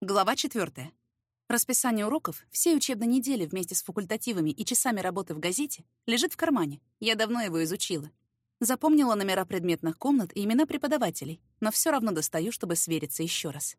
Глава 4. Расписание уроков всей учебной недели вместе с факультативами и часами работы в газете лежит в кармане. Я давно его изучила. Запомнила номера предметных комнат и имена преподавателей, но все равно достаю, чтобы свериться еще раз.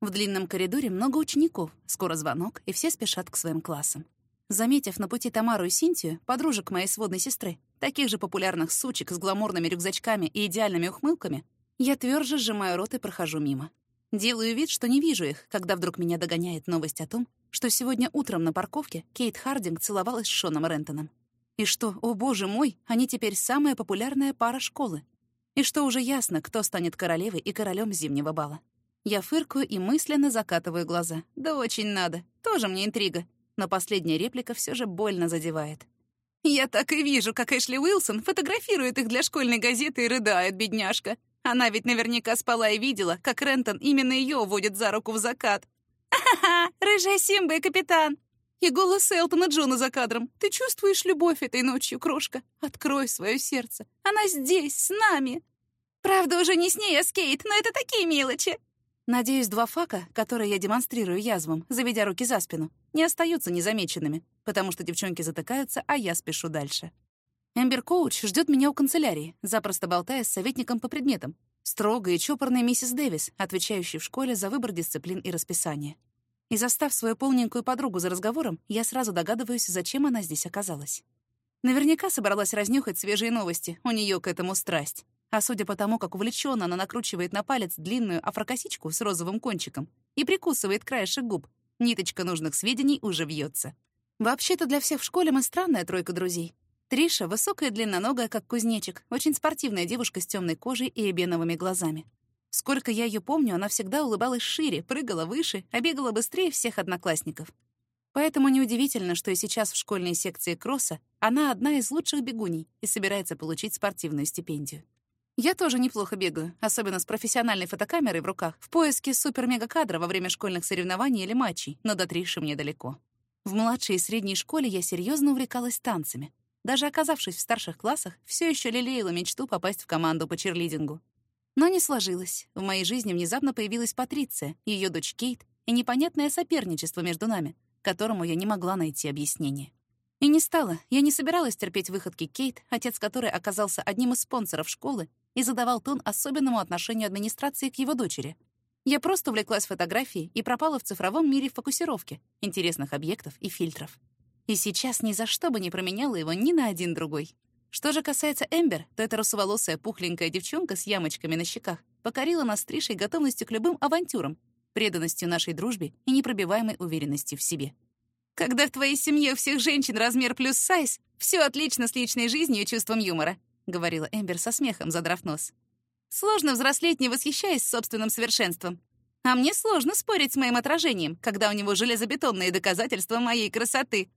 В длинном коридоре много учеников, скоро звонок, и все спешат к своим классам. Заметив на пути Тамару и Синтию, подружек моей сводной сестры, таких же популярных сучек с гламурными рюкзачками и идеальными ухмылками, я тверже сжимаю рот и прохожу мимо. Делаю вид, что не вижу их, когда вдруг меня догоняет новость о том, что сегодня утром на парковке Кейт Хардинг целовалась с Шоном Рентоном. И что, о боже мой, они теперь самая популярная пара школы. И что уже ясно, кто станет королевой и королем зимнего бала. Я фыркаю и мысленно закатываю глаза. Да очень надо. Тоже мне интрига. Но последняя реплика все же больно задевает. Я так и вижу, как Эшли Уилсон фотографирует их для школьной газеты и рыдает, бедняжка. Она ведь наверняка спала и видела, как Рентон именно ее уводит за руку в закат. «Ха-ха! Рыжая Симба и капитан!» И голос Элтона Джона за кадром. «Ты чувствуешь любовь этой ночью, крошка? Открой свое сердце. Она здесь, с нами!» «Правда, уже не с ней, а с Кейт, но это такие мелочи!» Надеюсь, два фака, которые я демонстрирую язвам, заведя руки за спину, не остаются незамеченными, потому что девчонки затыкаются, а я спешу дальше. Эмбер Коуч ждет меня у канцелярии, запросто болтая с советником по предметам. Строгая и чопорная миссис Дэвис, отвечающая в школе за выбор дисциплин и расписание. И застав свою полненькую подругу за разговором, я сразу догадываюсь, зачем она здесь оказалась. Наверняка собралась разнюхать свежие новости, у нее к этому страсть. А судя по тому, как увлеченно она накручивает на палец длинную афрокосичку с розовым кончиком и прикусывает краешек губ, ниточка нужных сведений уже вьется. Вообще-то для всех в школе мы странная тройка друзей. Триша — высокая длинноногая, как кузнечик, очень спортивная девушка с темной кожей и эбеновыми глазами. Сколько я ее помню, она всегда улыбалась шире, прыгала выше, а бегала быстрее всех одноклассников. Поэтому неудивительно, что и сейчас в школьной секции кросса она одна из лучших бегуней и собирается получить спортивную стипендию. Я тоже неплохо бегаю, особенно с профессиональной фотокамерой в руках, в поиске супер-мега-кадра во время школьных соревнований или матчей, но до Триши мне далеко. В младшей и средней школе я серьезно увлекалась танцами, даже оказавшись в старших классах, все еще лелеяла мечту попасть в команду по черлидингу. Но не сложилось. В моей жизни внезапно появилась Патриция, ее дочь Кейт, и непонятное соперничество между нами, которому я не могла найти объяснение. И не стала. Я не собиралась терпеть выходки Кейт, отец которой оказался одним из спонсоров школы и задавал тон особенному отношению администрации к его дочери. Я просто увлеклась фотографией и пропала в цифровом мире фокусировки, интересных объектов и фильтров. И сейчас ни за что бы не променяла его ни на один другой. Что же касается Эмбер, то эта русоволосая пухленькая девчонка с ямочками на щеках покорила нас Тришей готовностью к любым авантюрам, преданностью нашей дружбе и непробиваемой уверенностью в себе. «Когда в твоей семье у всех женщин размер плюс сайз, все отлично с личной жизнью и чувством юмора», — говорила Эмбер со смехом, задрав нос. «Сложно взрослеть, не восхищаясь собственным совершенством. А мне сложно спорить с моим отражением, когда у него железобетонные доказательства моей красоты»,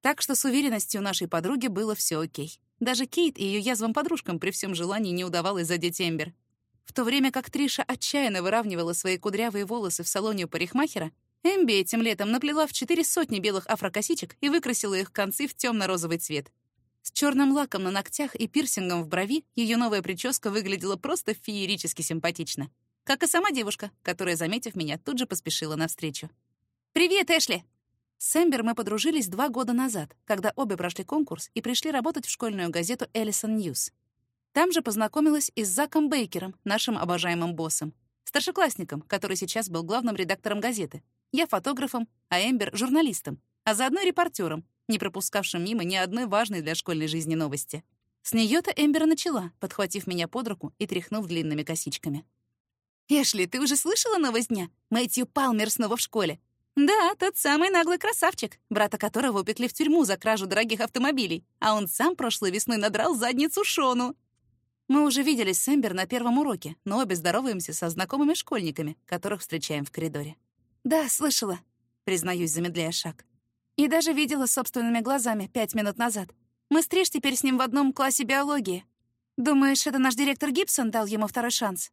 так что с уверенностью нашей подруги было все окей. Даже Кейт и ее язвым подружкам при всем желании не удавалось задеть Эмбер. В то время как Триша отчаянно выравнивала свои кудрявые волосы в салоне у парикмахера, Эмби этим летом наплела в четыре сотни белых афрокосичек и выкрасила их концы в темно-розовый цвет. С черным лаком на ногтях и пирсингом в брови ее новая прическа выглядела просто феерически симпатично. Как и сама девушка, которая, заметив меня, тут же поспешила навстречу. «Привет, Эшли!» С Эмбер мы подружились два года назад, когда обе прошли конкурс и пришли работать в школьную газету «Эллисон Ньюс». Там же познакомилась и с Заком Бейкером, нашим обожаемым боссом, старшеклассником, который сейчас был главным редактором газеты. Я фотографом, а Эмбер — журналистом, а заодно репортером, не пропускавшим мимо ни одной важной для школьной жизни новости. С нее то Эмбер начала, подхватив меня под руку и тряхнув длинными косичками. «Эшли, ты уже слышала новость дня? Мэтью Палмер снова в школе. Да, тот самый наглый красавчик, брата которого упекли в тюрьму за кражу дорогих автомобилей, а он сам прошлой весной надрал задницу Шону. Мы уже виделись с Эмбер на первом уроке, но обе здороваемся со знакомыми школьниками, которых встречаем в коридоре. «Да, слышала», — признаюсь, замедляя шаг. «И даже видела собственными глазами пять минут назад. Мы с Триш теперь с ним в одном классе биологии. Думаешь, это наш директор Гибсон дал ему второй шанс?»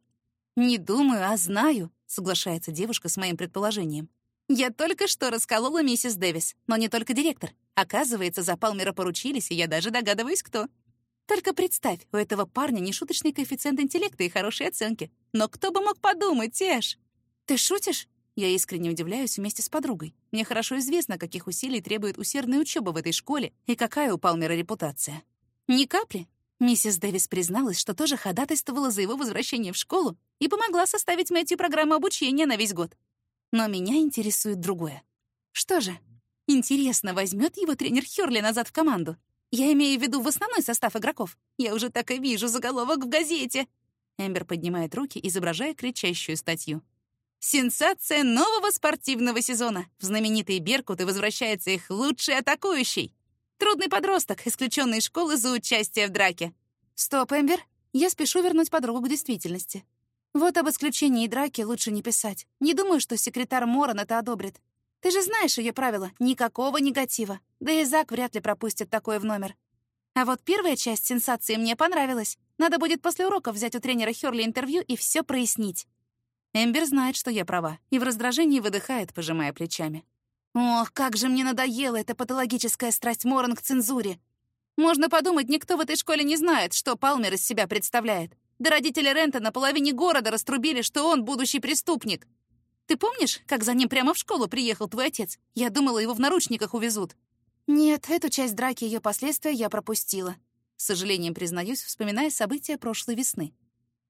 «Не думаю, а знаю», — соглашается девушка с моим предположением. Я только что расколола миссис Дэвис, но не только директор. Оказывается, за Палмера поручились, и я даже догадываюсь, кто. Только представь, у этого парня нешуточный коэффициент интеллекта и хорошие оценки. Но кто бы мог подумать, Эш? Ты шутишь? Я искренне удивляюсь вместе с подругой. Мне хорошо известно, каких усилий требует усердная учеба в этой школе и какая у Палмера репутация. Ни капли. Миссис Дэвис призналась, что тоже ходатайствовала за его возвращение в школу и помогла составить Мэтью программу обучения на весь год. Но меня интересует другое. Что же, интересно, возьмет его тренер Хёрли назад в команду? Я имею в виду в основной состав игроков. Я уже так и вижу заголовок в газете. Эмбер поднимает руки, изображая кричащую статью. Сенсация нового спортивного сезона. В знаменитые Беркуты возвращается их лучший атакующий. Трудный подросток, исключенный из школы за участие в драке. Стоп, Эмбер. Я спешу вернуть подругу к действительности. Вот об исключении драки лучше не писать. Не думаю, что секретарь Моран это одобрит. Ты же знаешь ее правила. Никакого негатива. Да и Зак вряд ли пропустит такое в номер. А вот первая часть сенсации мне понравилась. Надо будет после уроков взять у тренера Хёрли интервью и все прояснить. Эмбер знает, что я права, и в раздражении выдыхает, пожимая плечами. Ох, как же мне надоела эта патологическая страсть Моран к цензуре. Можно подумать, никто в этой школе не знает, что Палмер из себя представляет. Да родители Рента на половине города раструбили, что он будущий преступник. Ты помнишь, как за ним прямо в школу приехал твой отец? Я думала, его в наручниках увезут. Нет, эту часть драки и ее последствия я пропустила. С сожалением признаюсь, вспоминая события прошлой весны.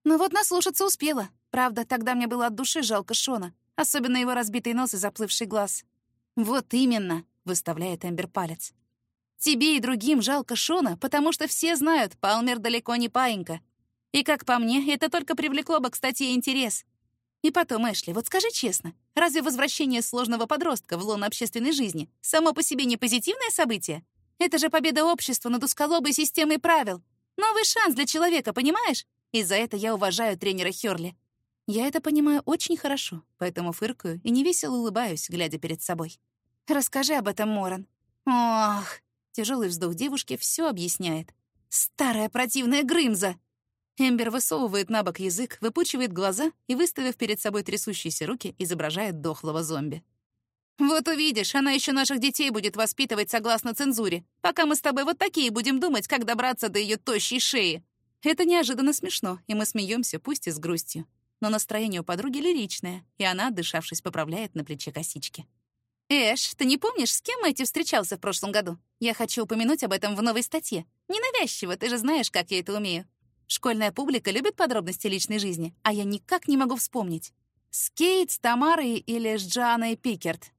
Но вот наслушаться успела. Правда, тогда мне было от души жалко Шона, особенно его разбитый нос и заплывший глаз. «Вот именно», — выставляет Эмбер палец. «Тебе и другим жалко Шона, потому что все знают, Палмер далеко не паинька. И, как по мне, это только привлекло бы к статье интерес. И потом, Эшли, вот скажи честно, разве возвращение сложного подростка в лон общественной жизни само по себе не позитивное событие? Это же победа общества над усколобой системой правил. Новый шанс для человека, понимаешь? И за это я уважаю тренера Хёрли. Я это понимаю очень хорошо, поэтому фыркаю и невесело улыбаюсь, глядя перед собой. «Расскажи об этом, Моран». «Ох!» Тяжелый вздох девушки все объясняет. «Старая противная Грымза!» Эмбер высовывает на бок язык, выпучивает глаза и, выставив перед собой трясущиеся руки, изображает дохлого зомби. «Вот увидишь, она еще наших детей будет воспитывать согласно цензуре, пока мы с тобой вот такие будем думать, как добраться до ее тощей шеи». Это неожиданно смешно, и мы смеемся, пусть и с грустью но настроение у подруги лиричное, и она, отдышавшись, поправляет на плече косички. «Эш, ты не помнишь, с кем Мэтью встречался в прошлом году? Я хочу упомянуть об этом в новой статье. Ненавязчиво, ты же знаешь, как я это умею. Школьная публика любит подробности личной жизни, а я никак не могу вспомнить. С Кейт, с Тамарой или с Джаной Пикерт?»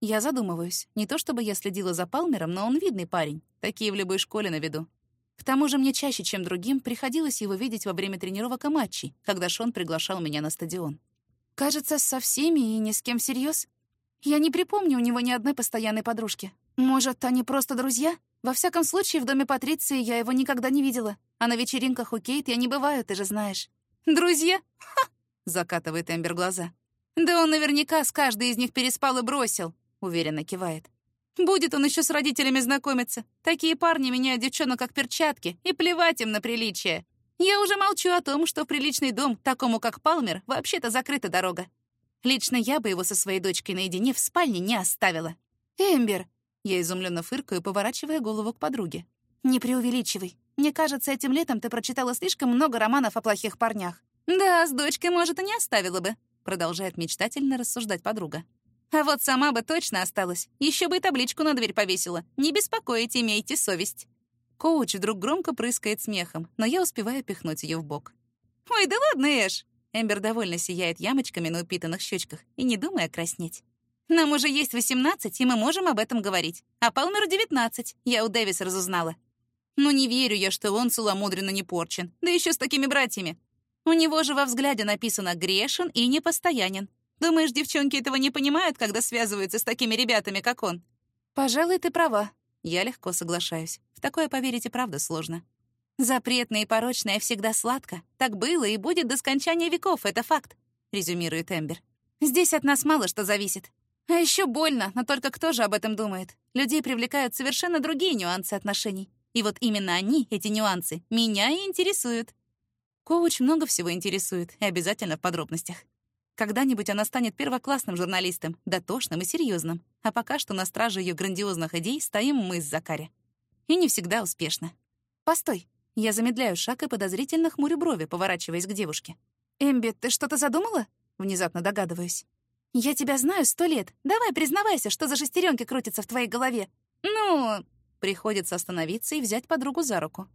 Я задумываюсь. Не то чтобы я следила за Палмером, но он видный парень. Такие в любой школе на виду. К тому же мне чаще, чем другим, приходилось его видеть во время тренировок и матчей, когда Шон приглашал меня на стадион. Кажется, со всеми и ни с кем всерьез. Я не припомню у него ни одной постоянной подружки. Может, они просто друзья? Во всяком случае, в доме Патриции я его никогда не видела. А на вечеринках у Кейт я не бываю, ты же знаешь. «Друзья? Ха!» — закатывает Эмбер глаза. «Да он наверняка с каждой из них переспал и бросил», — уверенно кивает. Будет он еще с родителями знакомиться. Такие парни меняют девчонок как перчатки, и плевать им на приличие. Я уже молчу о том, что в приличный дом, такому как Палмер, вообще-то закрыта дорога. Лично я бы его со своей дочкой наедине в спальне не оставила. «Эмбер!» Я изумленно фыркаю, поворачивая голову к подруге. «Не преувеличивай. Мне кажется, этим летом ты прочитала слишком много романов о плохих парнях». «Да, с дочкой, может, и не оставила бы», — продолжает мечтательно рассуждать подруга. А вот сама бы точно осталась. Еще бы и табличку на дверь повесила. Не беспокоить, имейте совесть. Коуч вдруг громко прыскает смехом, но я успеваю пихнуть ее в бок. «Ой, да ладно, Эш!» Эмбер довольно сияет ямочками на упитанных щечках и не думая краснеть. «Нам уже есть 18, и мы можем об этом говорить. А Палмеру 19, я у Дэвис разузнала. Ну не верю я, что он целомудренно не порчен, да еще с такими братьями. У него же во взгляде написано «грешен» и «непостоянен». Думаешь, девчонки этого не понимают, когда связываются с такими ребятами, как он? Пожалуй, ты права. Я легко соглашаюсь. В такое поверить и правда сложно. Запретное и порочное всегда сладко. Так было и будет до скончания веков, это факт, резюмирует Эмбер. Здесь от нас мало что зависит. А еще больно, но только кто же об этом думает? Людей привлекают совершенно другие нюансы отношений. И вот именно они, эти нюансы, меня и интересуют. Коуч много всего интересует, и обязательно в подробностях. Когда-нибудь она станет первоклассным журналистом, дотошным и серьезным. А пока что на страже ее грандиозных идей стоим мы с Закари. И не всегда успешно. «Постой!» Я замедляю шаг и подозрительно хмурю брови, поворачиваясь к девушке. «Эмби, ты что-то задумала?» Внезапно догадываюсь. «Я тебя знаю сто лет. Давай признавайся, что за шестеренки крутятся в твоей голове. Ну...» Приходится остановиться и взять подругу за руку.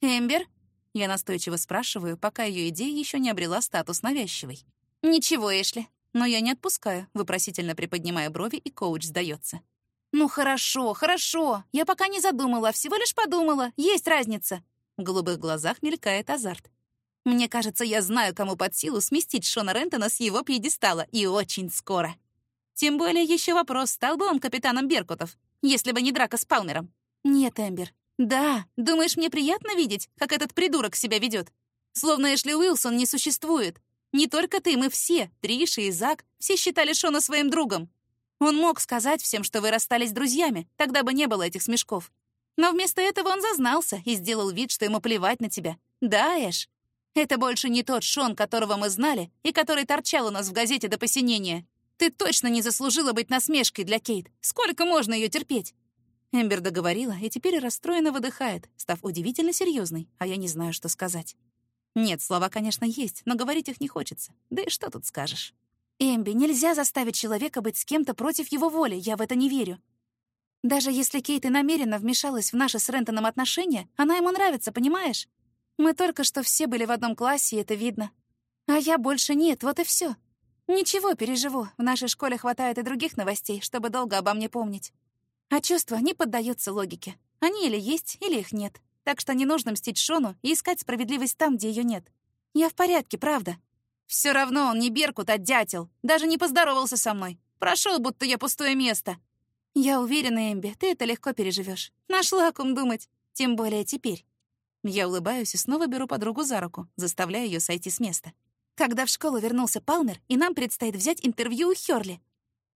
«Эмбер?» Я настойчиво спрашиваю, пока ее идея еще не обрела статус навязчивой. «Ничего, Эшли». Но я не отпускаю, вопросительно приподнимая брови, и коуч сдается. «Ну хорошо, хорошо. Я пока не задумала, всего лишь подумала. Есть разница». В голубых глазах мелькает азарт. Мне кажется, я знаю, кому под силу сместить Шона Рентона с его пьедестала, и очень скоро. Тем более еще вопрос, стал бы он капитаном Беркутов, если бы не драка с Палмером. Нет, Эмбер. Да, думаешь, мне приятно видеть, как этот придурок себя ведет? Словно Эшли Уилсон не существует. Не только ты, мы все, Триша и Зак, все считали Шона своим другом. Он мог сказать всем, что вы расстались друзьями, тогда бы не было этих смешков. Но вместо этого он зазнался и сделал вид, что ему плевать на тебя. Да, Эш? Это больше не тот Шон, которого мы знали и который торчал у нас в газете до посинения. Ты точно не заслужила быть насмешкой для Кейт. Сколько можно ее терпеть? Эмбер договорила и теперь расстроенно выдыхает, став удивительно серьезной, а я не знаю, что сказать. Нет, слова, конечно, есть, но говорить их не хочется. Да и что тут скажешь? Эмби, нельзя заставить человека быть с кем-то против его воли, я в это не верю. Даже если Кейт и намеренно вмешалась в наши с Рентоном отношения, она ему нравится, понимаешь? Мы только что все были в одном классе, и это видно. А я больше нет, вот и все. Ничего, переживу. В нашей школе хватает и других новостей, чтобы долго обо мне помнить. А чувства не поддаются логике. Они или есть, или их нет. Так что не нужно мстить Шону и искать справедливость там, где ее нет. Я в порядке, правда. Все равно он не Беркут, а дятел. Даже не поздоровался со мной. Прошел, будто я пустое место. Я уверена, Эмби, ты это легко переживешь. Нашла ком думать. Тем более теперь. Я улыбаюсь и снова беру подругу за руку, заставляя ее сойти с места. Когда в школу вернулся Палмер, и нам предстоит взять интервью у Хёрли.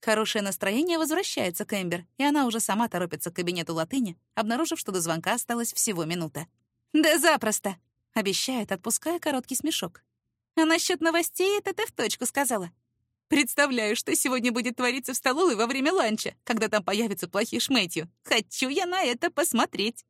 Хорошее настроение возвращается к Эмбер, и она уже сама торопится к кабинету латыни, обнаружив, что до звонка осталась всего минута. «Да запросто!» — обещает, отпуская короткий смешок. «А насчет новостей это ты в точку сказала. Представляю, что сегодня будет твориться в столовой во время ланча, когда там появится плохий шмэтью. Хочу я на это посмотреть!»